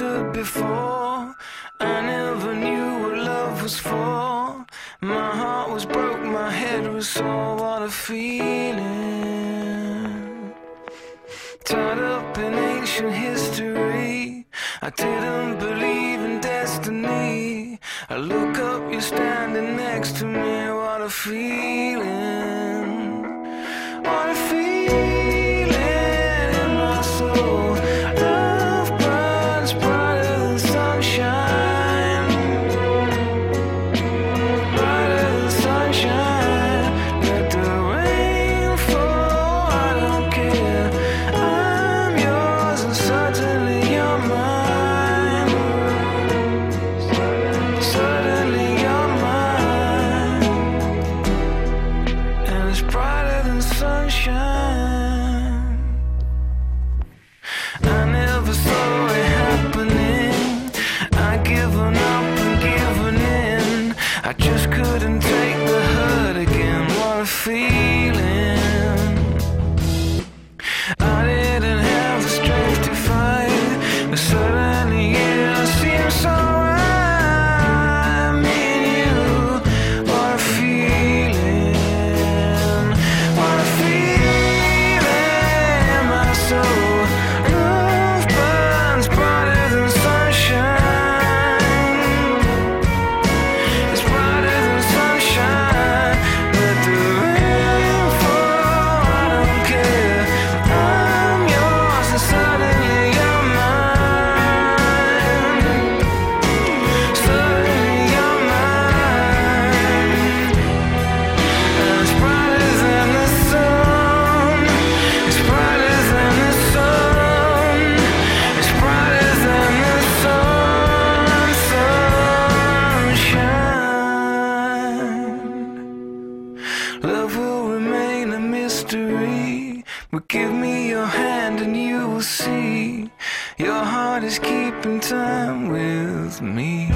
before. I never knew what love was for. My heart was broke, my head was sore. What a feeling. Tied up in ancient history. I didn't believe in destiny. I look up, you're standing next to me. What a feeling. just cause Love will remain a mystery. But give me your hand and you will see your heart is keeping time with me.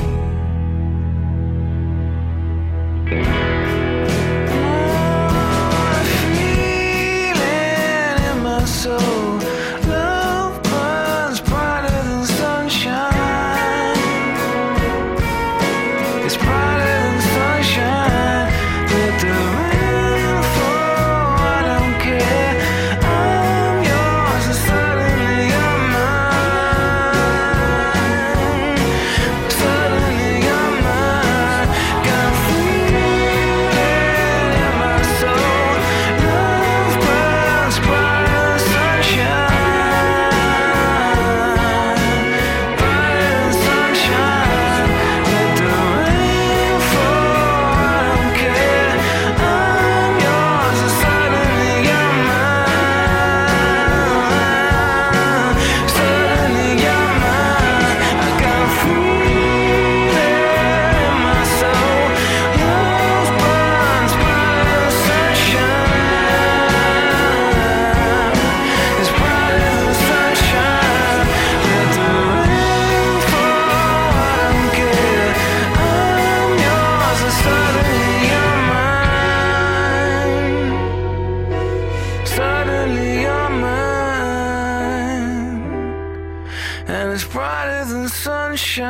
Than sunshine.